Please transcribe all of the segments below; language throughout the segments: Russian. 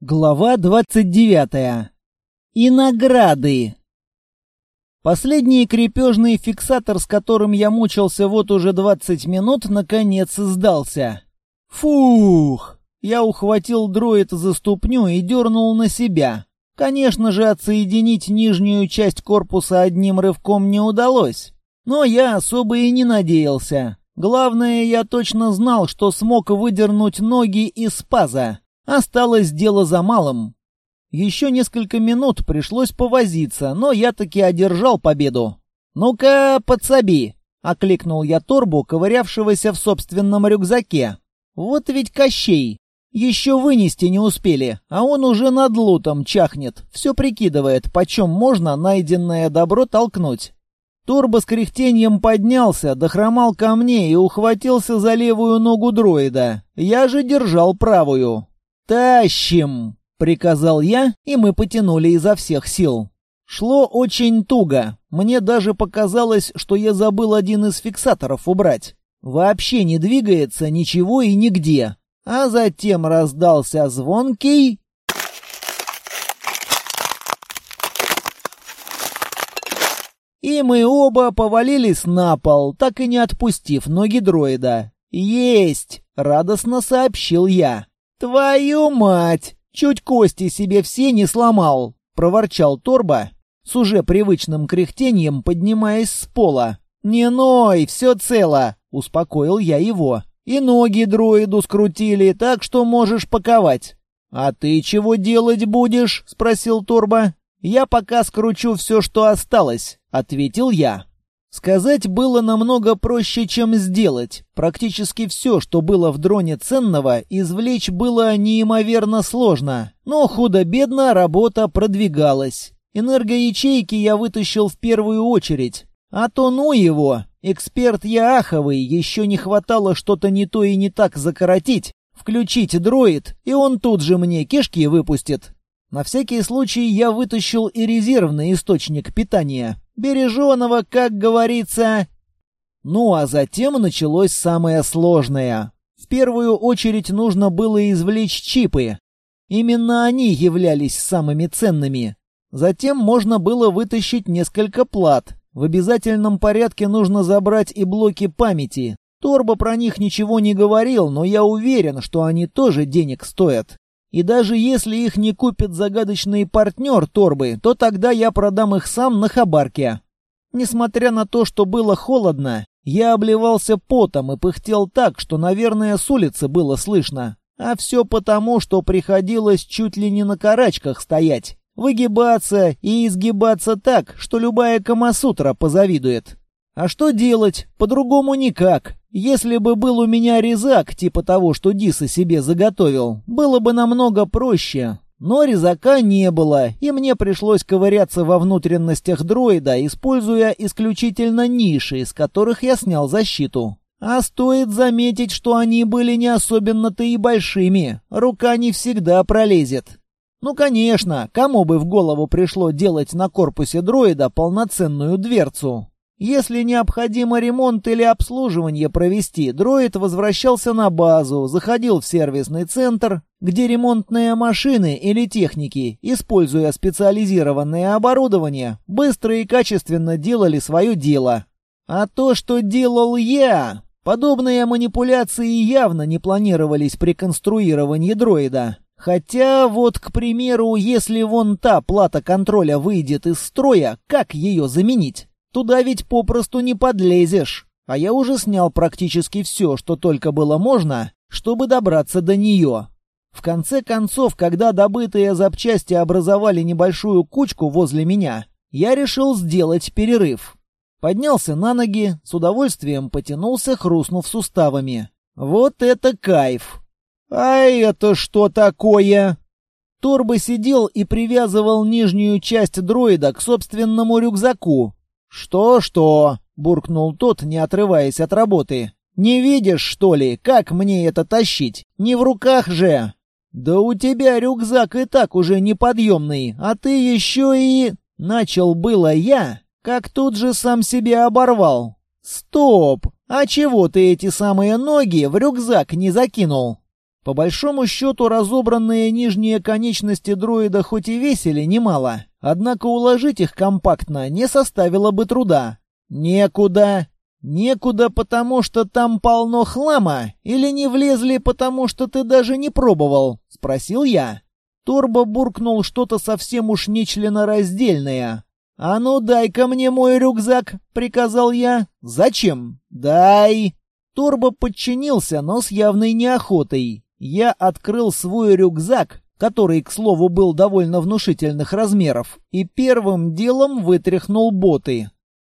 Глава 29. И награды. Последний крепежный фиксатор, с которым я мучился вот уже 20 минут, наконец сдался. Фух! Я ухватил дроид за ступню и дернул на себя. Конечно же, отсоединить нижнюю часть корпуса одним рывком не удалось. Но я особо и не надеялся. Главное, я точно знал, что смог выдернуть ноги из паза. Осталось дело за малым. Еще несколько минут пришлось повозиться, но я таки одержал победу. «Ну-ка, подсоби!» — окликнул я Торбу, ковырявшегося в собственном рюкзаке. «Вот ведь Кощей! Еще вынести не успели, а он уже над лутом чахнет, все прикидывает, почем можно найденное добро толкнуть». Торбо с кряхтением поднялся, дохромал ко мне и ухватился за левую ногу дроида. Я же держал правую. «Тащим!» — приказал я, и мы потянули изо всех сил. Шло очень туго. Мне даже показалось, что я забыл один из фиксаторов убрать. Вообще не двигается ничего и нигде. А затем раздался звонкий... И мы оба повалились на пол, так и не отпустив ноги дроида. «Есть!» — радостно сообщил я. «Твою мать! Чуть кости себе все не сломал!» — проворчал Торба, с уже привычным кряхтением поднимаясь с пола. «Не ной, все цело!» — успокоил я его. «И ноги дроиду скрутили, так что можешь паковать». «А ты чего делать будешь?» — спросил Торба. «Я пока скручу все, что осталось», — ответил я. Сказать было намного проще, чем сделать. Практически все, что было в дроне ценного, извлечь было неимоверно сложно. Но худо-бедно работа продвигалась. Энергоячейки я вытащил в первую очередь. А то ну его! Эксперт я аховый, еще не хватало что-то не то и не так закоротить. Включить дроид, и он тут же мне кишки выпустит. На всякий случай я вытащил и резервный источник питания. Береженого, как говорится. Ну а затем началось самое сложное. В первую очередь нужно было извлечь чипы. Именно они являлись самыми ценными. Затем можно было вытащить несколько плат. В обязательном порядке нужно забрать и блоки памяти. Торбо про них ничего не говорил, но я уверен, что они тоже денег стоят. И даже если их не купит загадочный партнер Торбы, то тогда я продам их сам на хабарке. Несмотря на то, что было холодно, я обливался потом и пыхтел так, что, наверное, с улицы было слышно. А все потому, что приходилось чуть ли не на карачках стоять, выгибаться и изгибаться так, что любая камасутра позавидует. А что делать? По-другому никак. Если бы был у меня резак, типа того, что Диса себе заготовил, было бы намного проще. Но резака не было, и мне пришлось ковыряться во внутренностях дроида, используя исключительно ниши, из которых я снял защиту. А стоит заметить, что они были не особенно-то и большими. Рука не всегда пролезет. Ну, конечно, кому бы в голову пришло делать на корпусе дроида полноценную дверцу? Если необходимо ремонт или обслуживание провести, дроид возвращался на базу, заходил в сервисный центр, где ремонтные машины или техники, используя специализированное оборудование, быстро и качественно делали свое дело. А то, что делал я, подобные манипуляции явно не планировались при конструировании дроида. Хотя вот, к примеру, если вон та плата контроля выйдет из строя, как ее заменить? Туда ведь попросту не подлезешь. А я уже снял практически все, что только было можно, чтобы добраться до нее. В конце концов, когда добытые запчасти образовали небольшую кучку возле меня, я решил сделать перерыв. Поднялся на ноги, с удовольствием потянулся, хрустнув суставами. Вот это кайф! А это что такое? Торбо сидел и привязывал нижнюю часть дроида к собственному рюкзаку, «Что-что?» — буркнул тот, не отрываясь от работы. «Не видишь, что ли, как мне это тащить? Не в руках же!» «Да у тебя рюкзак и так уже неподъемный, а ты еще и...» Начал было я, как тут же сам себя оборвал. «Стоп! А чего ты эти самые ноги в рюкзак не закинул?» По большому счету, разобранные нижние конечности дроида хоть и весили немало, однако уложить их компактно не составило бы труда. Некуда. Некуда, потому что там полно хлама, или не влезли, потому что ты даже не пробовал, спросил я. Торбо буркнул что-то совсем уж нечленораздельное. «А ну дай-ка мне мой рюкзак», — приказал я. «Зачем?» «Дай». Торбо подчинился, но с явной неохотой. Я открыл свой рюкзак, который, к слову, был довольно внушительных размеров, и первым делом вытряхнул боты.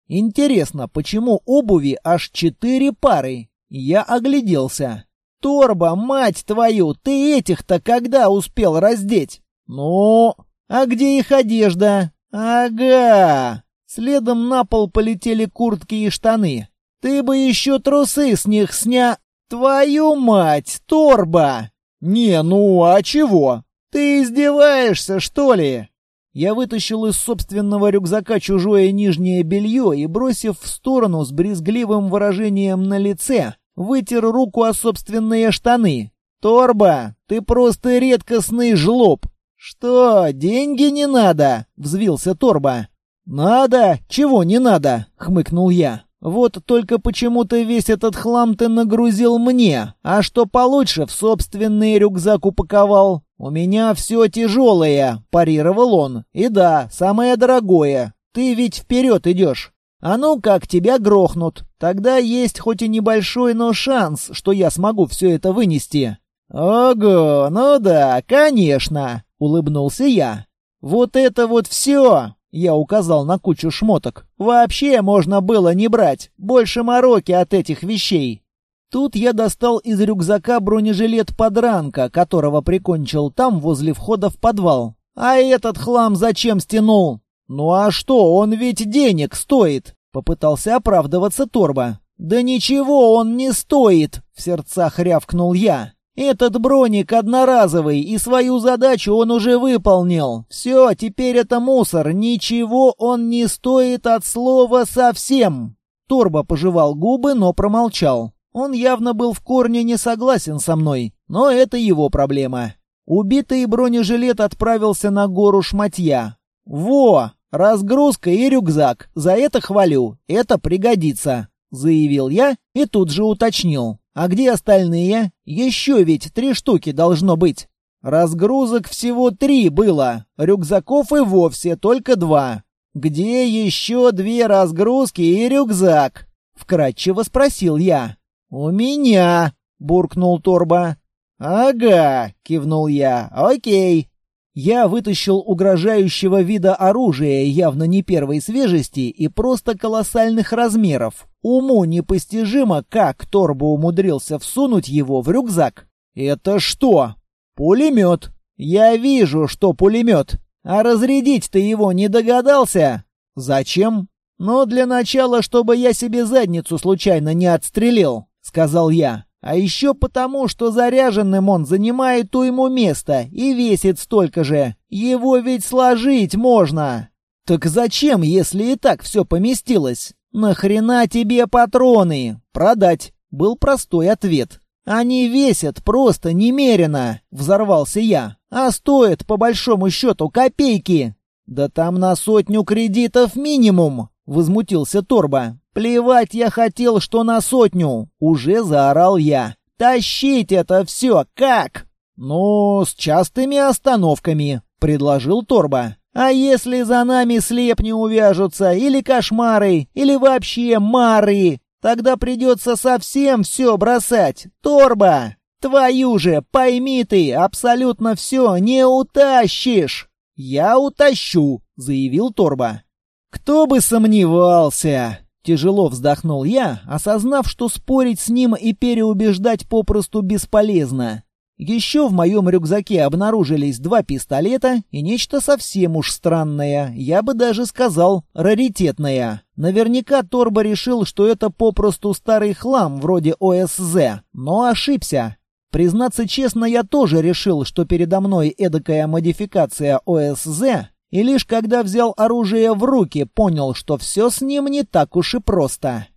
Интересно, почему обуви аж четыре пары? Я огляделся. «Торба, мать твою, ты этих-то когда успел раздеть?» «Ну, а где их одежда?» «Ага!» Следом на пол полетели куртки и штаны. «Ты бы еще трусы с них сня...» «Твою мать, торба!» «Не, ну а чего? Ты издеваешься, что ли?» Я вытащил из собственного рюкзака чужое нижнее белье и, бросив в сторону с брезгливым выражением на лице, вытер руку о собственные штаны. «Торба, ты просто редкостный жлоб!» «Что, деньги не надо?» — взвился Торба. «Надо? Чего не надо?» — хмыкнул я. «Вот только почему-то весь этот хлам ты нагрузил мне, а что получше в собственный рюкзак упаковал. У меня все тяжелое», — парировал он. «И да, самое дорогое. Ты ведь вперед идешь. А ну как тебя грохнут. Тогда есть хоть и небольшой, но шанс, что я смогу все это вынести». «Ого, ну да, конечно», — улыбнулся я. «Вот это вот все!» Я указал на кучу шмоток. «Вообще можно было не брать. Больше мороки от этих вещей». Тут я достал из рюкзака бронежилет подранка, которого прикончил там, возле входа в подвал. «А этот хлам зачем стянул?» «Ну а что, он ведь денег стоит!» — попытался оправдываться Торба. «Да ничего он не стоит!» — в сердцах рявкнул я. Этот броник одноразовый, и свою задачу он уже выполнил. Все, теперь это мусор, ничего он не стоит от слова совсем. Торба пожевал губы, но промолчал. Он явно был в корне не согласен со мной, но это его проблема. Убитый бронежилет отправился на гору шматья. «Во! Разгрузка и рюкзак. За это хвалю. Это пригодится», — заявил я и тут же уточнил. А где остальные? Еще ведь три штуки должно быть. Разгрузок всего три было, рюкзаков и вовсе только два. Где еще две разгрузки и рюкзак? Вкратчиво спросил я. У меня, буркнул Торба. Ага, кивнул я. Окей. Я вытащил угрожающего вида оружия явно не первой свежести и просто колоссальных размеров. Уму непостижимо, как Торбо умудрился всунуть его в рюкзак. «Это что?» «Пулемет. Я вижу, что пулемет. А разрядить ты его не догадался?» «Зачем?» «Ну, для начала, чтобы я себе задницу случайно не отстрелил», — сказал я. А еще потому, что заряженным он занимает уйму места и весит столько же. Его ведь сложить можно. Так зачем, если и так все поместилось? Нахрена тебе патроны? Продать. Был простой ответ. Они весят просто немерено, взорвался я. А стоят, по большому счету, копейки. Да там на сотню кредитов минимум, возмутился Торба. «Плевать я хотел, что на сотню!» — уже заорал я. «Тащить это все как?» «Ну, с частыми остановками», — предложил Торба. «А если за нами слепни увяжутся, или кошмары, или вообще мары, тогда придется совсем все бросать. Торба! Твою же, пойми ты, абсолютно все не утащишь!» «Я утащу», — заявил Торба. «Кто бы сомневался!» Тяжело вздохнул я, осознав, что спорить с ним и переубеждать попросту бесполезно. Еще в моем рюкзаке обнаружились два пистолета и нечто совсем уж странное, я бы даже сказал, раритетное. Наверняка Торбо решил, что это попросту старый хлам вроде ОСЗ, но ошибся. Признаться честно, я тоже решил, что передо мной эдакая модификация ОСЗ, и лишь когда взял оружие в руки, понял, что все с ним не так уж и просто.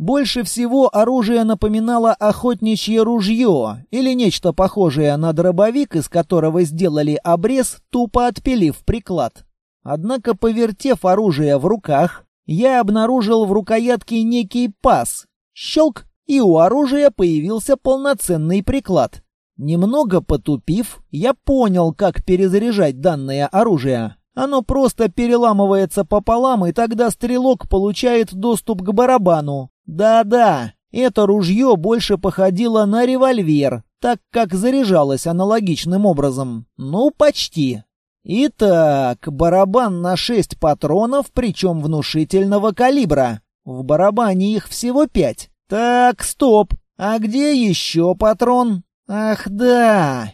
Больше всего оружие напоминало охотничье ружье или нечто похожее на дробовик, из которого сделали обрез, тупо отпилив приклад. Однако, повертев оружие в руках, я обнаружил в рукоятке некий паз. Щелк, и у оружия появился полноценный приклад. Немного потупив, я понял, как перезаряжать данное оружие. Оно просто переламывается пополам, и тогда стрелок получает доступ к барабану. Да-да, это ружье больше походило на револьвер, так как заряжалось аналогичным образом. Ну, почти. Итак, барабан на шесть патронов, причем внушительного калибра. В барабане их всего пять. Так, стоп. А где еще патрон? Ах, да.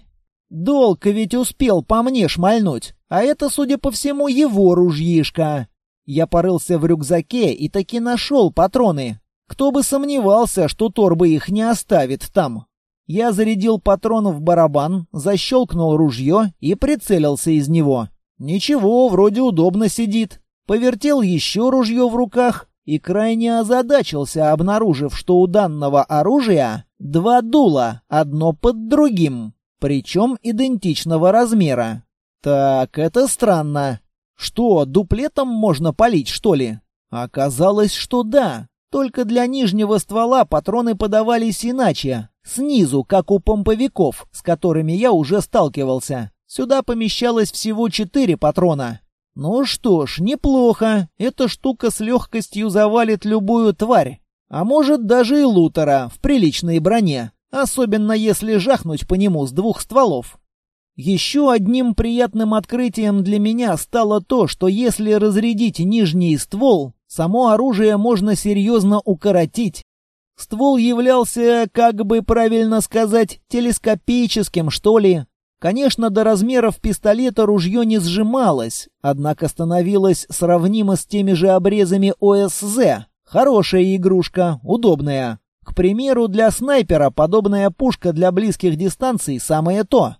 Долг ведь успел по мне шмальнуть. А это, судя по всему, его ружьишка. Я порылся в рюкзаке и таки нашел патроны. Кто бы сомневался, что торбы их не оставит там. Я зарядил патрон в барабан, защелкнул ружье и прицелился из него. Ничего, вроде удобно сидит. Повертел еще ружье в руках и крайне озадачился, обнаружив, что у данного оружия два дула, одно под другим, причем идентичного размера. Так, это странно. Что, дуплетом можно полить, что ли? Оказалось, что да. Только для нижнего ствола патроны подавались иначе. Снизу, как у помповиков, с которыми я уже сталкивался. Сюда помещалось всего четыре патрона. Ну что ж, неплохо. Эта штука с легкостью завалит любую тварь. А может даже и лутера в приличной броне. Особенно если жахнуть по нему с двух стволов. Еще одним приятным открытием для меня стало то, что если разрядить нижний ствол, само оружие можно серьезно укоротить. Ствол являлся, как бы правильно сказать, телескопическим, что ли. Конечно, до размеров пистолета ружье не сжималось, однако становилось сравнимо с теми же обрезами ОСЗ. Хорошая игрушка, удобная. К примеру, для снайпера подобная пушка для близких дистанций самое то.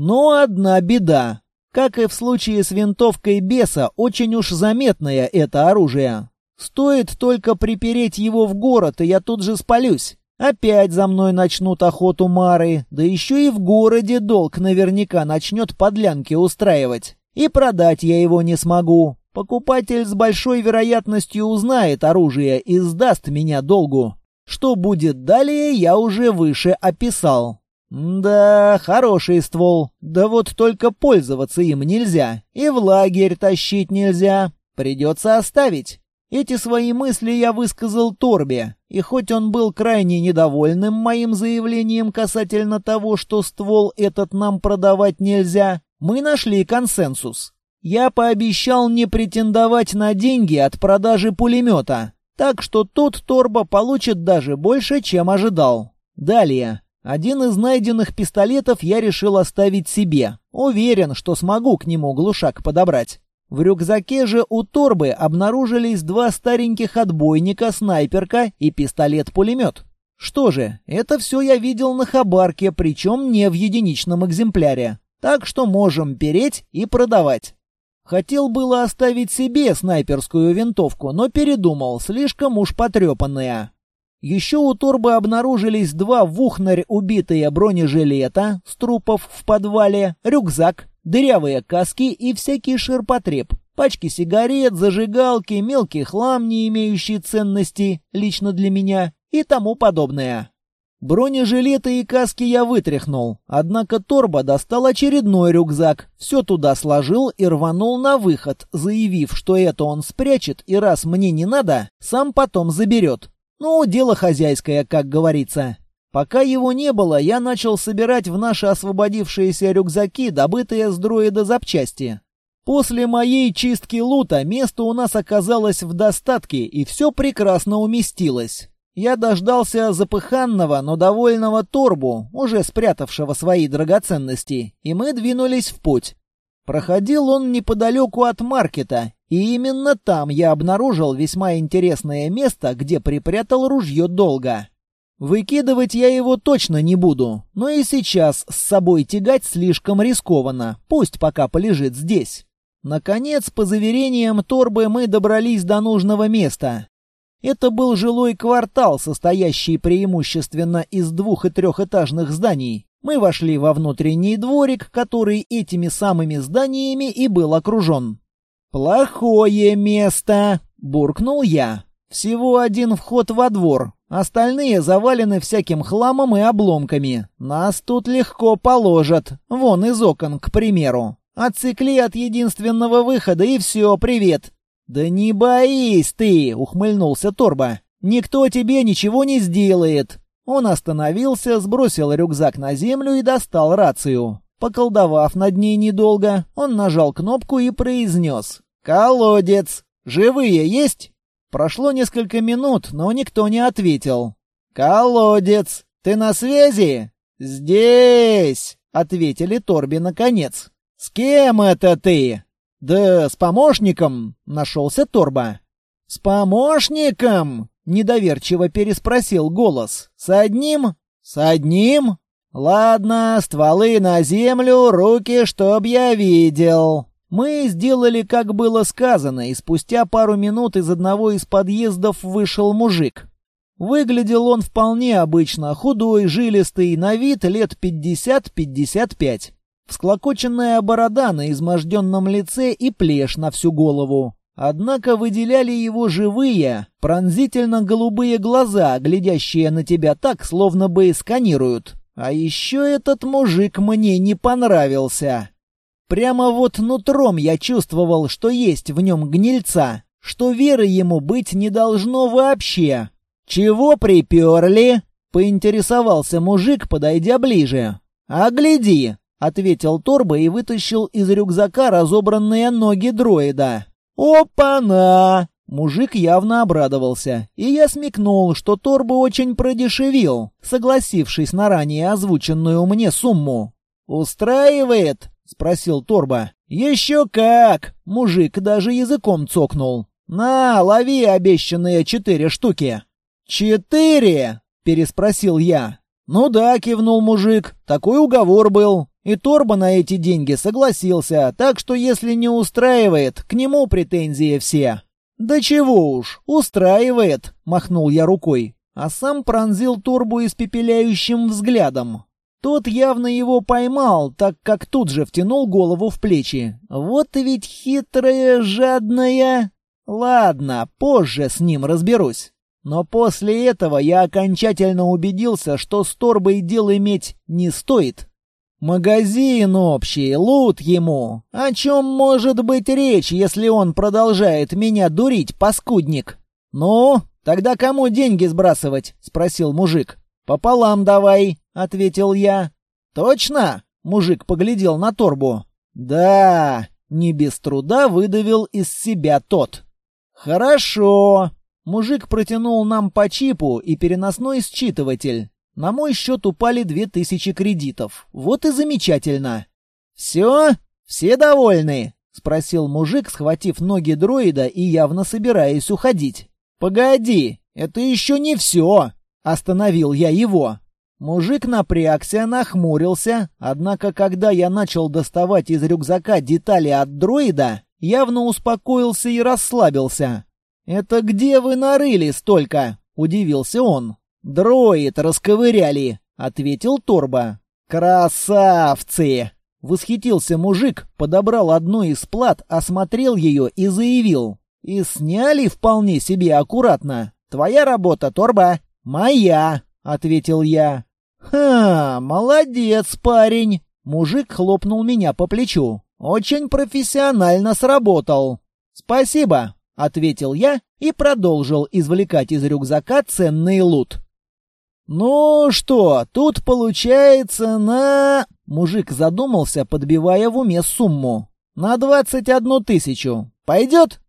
Но одна беда. Как и в случае с винтовкой беса, очень уж заметное это оружие. Стоит только припереть его в город, и я тут же спалюсь. Опять за мной начнут охоту Мары, да еще и в городе долг наверняка начнет подлянки устраивать. И продать я его не смогу. Покупатель с большой вероятностью узнает оружие и сдаст меня долгу. Что будет далее, я уже выше описал. «Да, хороший ствол. Да вот только пользоваться им нельзя. И в лагерь тащить нельзя. Придется оставить». Эти свои мысли я высказал Торбе, и хоть он был крайне недовольным моим заявлением касательно того, что ствол этот нам продавать нельзя, мы нашли консенсус. Я пообещал не претендовать на деньги от продажи пулемета, так что тот Торба получит даже больше, чем ожидал. Далее. Один из найденных пистолетов я решил оставить себе. Уверен, что смогу к нему глушак подобрать. В рюкзаке же у торбы обнаружились два стареньких отбойника, снайперка и пистолет-пулемет. Что же, это все я видел на хабарке, причем не в единичном экземпляре. Так что можем переть и продавать. Хотел было оставить себе снайперскую винтовку, но передумал, слишком уж потрепанная. Еще у Торбы обнаружились два вухнарь убитые бронежилета с трупов в подвале, рюкзак, дырявые каски и всякий ширпотреб, пачки сигарет, зажигалки, мелкий хлам, не имеющий ценности лично для меня и тому подобное. Бронежилеты и каски я вытряхнул, однако Торба достал очередной рюкзак, все туда сложил и рванул на выход, заявив, что это он спрячет и раз мне не надо, сам потом заберет. Ну, дело хозяйское, как говорится. Пока его не было, я начал собирать в наши освободившиеся рюкзаки добытые с дроида запчасти. После моей чистки лута место у нас оказалось в достатке, и все прекрасно уместилось. Я дождался запыханного, но довольного торбу, уже спрятавшего свои драгоценности, и мы двинулись в путь. Проходил он неподалеку от маркета, и именно там я обнаружил весьма интересное место, где припрятал ружье долго. Выкидывать я его точно не буду, но и сейчас с собой тягать слишком рискованно, пусть пока полежит здесь. Наконец, по заверениям Торбы, мы добрались до нужного места. Это был жилой квартал, состоящий преимущественно из двух- и трехэтажных зданий. Мы вошли во внутренний дворик, который этими самыми зданиями и был окружен. «Плохое место!» — буркнул я. «Всего один вход во двор, остальные завалены всяким хламом и обломками. Нас тут легко положат, вон из окон, к примеру. Отсекли от единственного выхода и все, привет!» «Да не боись ты!» — ухмыльнулся Торба. «Никто тебе ничего не сделает!» Он остановился, сбросил рюкзак на землю и достал рацию. Поколдовав над ней недолго, он нажал кнопку и произнес «Колодец! Живые есть?» Прошло несколько минут, но никто не ответил. «Колодец! Ты на связи?» «Здесь!» — ответили Торби наконец. «С кем это ты?» «Да с помощником!» — нашелся Торба. «С помощником?» Недоверчиво переспросил голос. «С одним?» «С одним?» «Ладно, стволы на землю, руки, чтоб я видел». Мы сделали, как было сказано, и спустя пару минут из одного из подъездов вышел мужик. Выглядел он вполне обычно, худой, жилистый, на вид лет 50-55. Всклокоченная борода на изможденном лице и плешь на всю голову. Однако выделяли его живые, пронзительно-голубые глаза, глядящие на тебя так, словно бы сканируют. А еще этот мужик мне не понравился. Прямо вот нутром я чувствовал, что есть в нем гнильца, что веры ему быть не должно вообще. «Чего приперли?» — поинтересовался мужик, подойдя ближе. «А гляди!» — ответил Торба и вытащил из рюкзака разобранные ноги дроида. «Опа-на!» Мужик явно обрадовался, и я смекнул, что Торбо очень продешевил, согласившись на ранее озвученную мне сумму. «Устраивает?» — спросил Торбо. «Еще как!» — мужик даже языком цокнул. «На, лови обещанные четыре штуки!» «Четыре?» — переспросил я. «Ну да», — кивнул мужик, — «такой уговор был. И Торба на эти деньги согласился, так что если не устраивает, к нему претензии все. «Да чего уж, устраивает», — махнул я рукой, а сам пронзил Торбу испепеляющим взглядом. Тот явно его поймал, так как тут же втянул голову в плечи. Вот ведь хитрая, жадная... Ладно, позже с ним разберусь. Но после этого я окончательно убедился, что с Торбой дел иметь не стоит. Магазин общий, лут ему. О чем может быть речь, если он продолжает меня дурить, паскудник? Ну, тогда кому деньги сбрасывать? спросил мужик. Пополам давай, ответил я. Точно? Мужик поглядел на торбу. Да, не без труда выдавил из себя тот. Хорошо. Мужик протянул нам по чипу и переносной считыватель. На мой счет упали две тысячи кредитов. Вот и замечательно. «Все? Все довольны?» — спросил мужик, схватив ноги дроида и явно собираясь уходить. «Погоди, это еще не все!» — остановил я его. Мужик напрягся, нахмурился, однако когда я начал доставать из рюкзака детали от дроида, явно успокоился и расслабился. «Это где вы нарыли столько?» — удивился он. «Дроид расковыряли», — ответил Торба. «Красавцы!» — восхитился мужик, подобрал одну из плат, осмотрел ее и заявил. «И сняли вполне себе аккуратно. Твоя работа, Торба?» «Моя», — ответил я. «Ха, молодец, парень!» Мужик хлопнул меня по плечу. «Очень профессионально сработал». «Спасибо», — ответил я и продолжил извлекать из рюкзака ценный лут. «Ну что, тут получается на...» Мужик задумался, подбивая в уме сумму. «На двадцать одну тысячу. Пойдет?»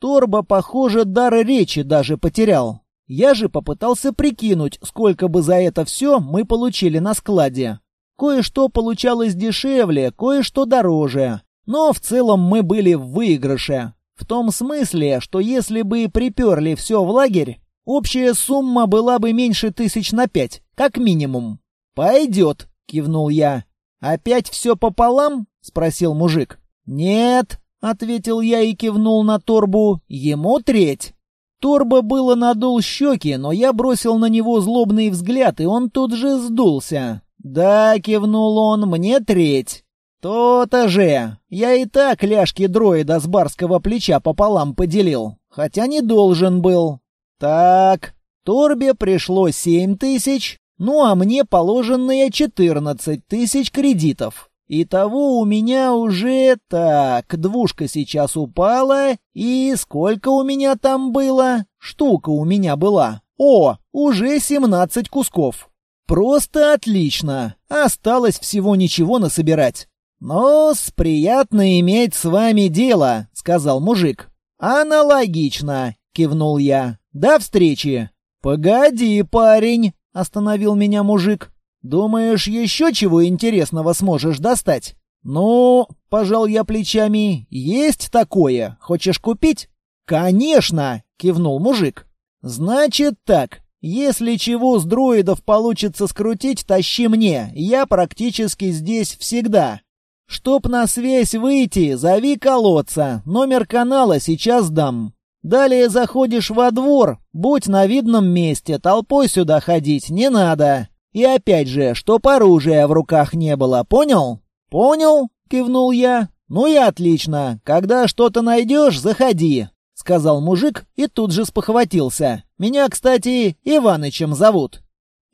Торба, похоже, дар речи даже потерял. Я же попытался прикинуть, сколько бы за это все мы получили на складе. Кое-что получалось дешевле, кое-что дороже. Но в целом мы были в выигрыше. В том смысле, что если бы приперли все в лагерь, Общая сумма была бы меньше тысяч на пять, как минимум. «Пойдет», — кивнул я. «Опять все пополам?» — спросил мужик. «Нет», — ответил я и кивнул на торбу. «Ему треть». Торба было надул щеки, но я бросил на него злобный взгляд, и он тут же сдулся. «Да», — кивнул он, — «мне треть». «То-то же! Я и так ляжки дроида с барского плеча пополам поделил, хотя не должен был. Так, Торбе пришло семь тысяч, ну а мне положенные четырнадцать тысяч кредитов. Итого у меня уже... Так, двушка сейчас упала, и сколько у меня там было? Штука у меня была. О, уже семнадцать кусков. Просто отлично. Осталось всего ничего насобирать. «Ну-с, приятно иметь с вами дело», — сказал мужик. «Аналогично», — кивнул я. «До встречи». «Погоди, парень», — остановил меня мужик. «Думаешь, еще чего интересного сможешь достать?» «Ну, — пожал я плечами, — есть такое. Хочешь купить?» «Конечно!» — кивнул мужик. «Значит так, если чего с дроидов получится скрутить, тащи мне. Я практически здесь всегда. Чтоб на связь выйти, зови колодца. Номер канала сейчас дам. Далее заходишь во двор, будь на видном месте, толпой сюда ходить не надо. И опять же, чтоб оружия в руках не было, понял? Понял? Кивнул я. Ну и отлично. Когда что-то найдешь, заходи. Сказал мужик и тут же спохватился. Меня, кстати, Иванычем зовут.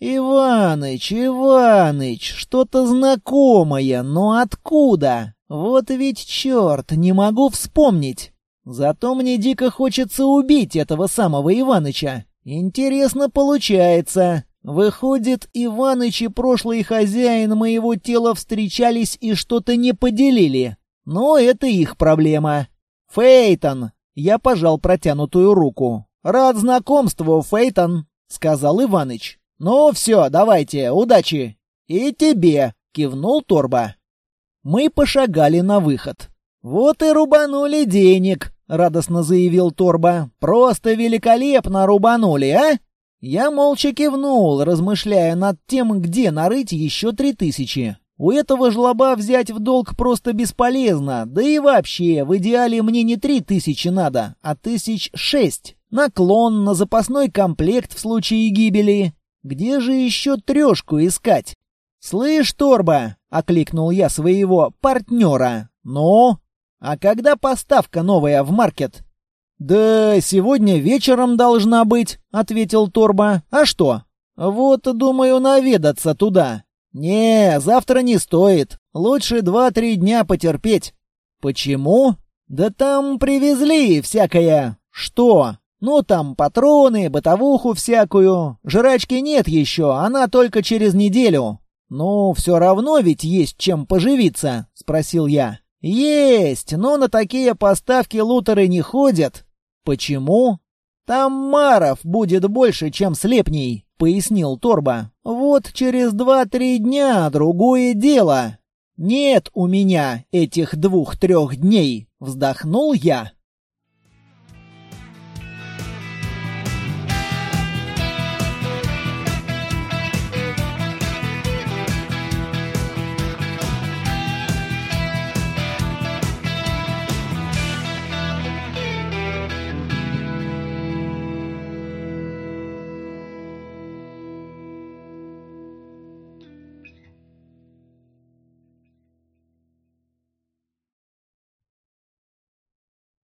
«Иваныч, Иваныч, что-то знакомое, но откуда? Вот ведь черт, не могу вспомнить. Зато мне дико хочется убить этого самого Иваныча. Интересно получается. Выходит, Иваныч и прошлый хозяин моего тела встречались и что-то не поделили. Но это их проблема. Фейтон!» Я пожал протянутую руку. «Рад знакомству, Фейтон!» — сказал Иваныч. «Ну все, давайте, удачи!» «И тебе!» — кивнул Торба. Мы пошагали на выход. «Вот и рубанули денег!» — радостно заявил Торба. «Просто великолепно рубанули, а?» Я молча кивнул, размышляя над тем, где нарыть еще три тысячи. У этого жлоба взять в долг просто бесполезно, да и вообще, в идеале мне не три тысячи надо, а тысяч шесть. Наклон на запасной комплект в случае гибели, где же еще трешку искать? «Слышь, Торба!» — окликнул я своего партнера. «Ну? А когда поставка новая в маркет?» «Да сегодня вечером должна быть», — ответил Торба. «А что?» «Вот, думаю, наведаться туда». «Не, завтра не стоит. Лучше два-три дня потерпеть». «Почему?» «Да там привезли всякое...» «Что?» Ну, там патроны, бытовуху всякую. Жрачки нет еще, она только через неделю. Ну, все равно ведь есть чем поживиться, спросил я. Есть, но на такие поставки лутеры не ходят. Почему? Там маров будет больше, чем слепней, пояснил Торба. Вот через два-три дня другое дело. Нет у меня этих двух-трех дней, вздохнул я.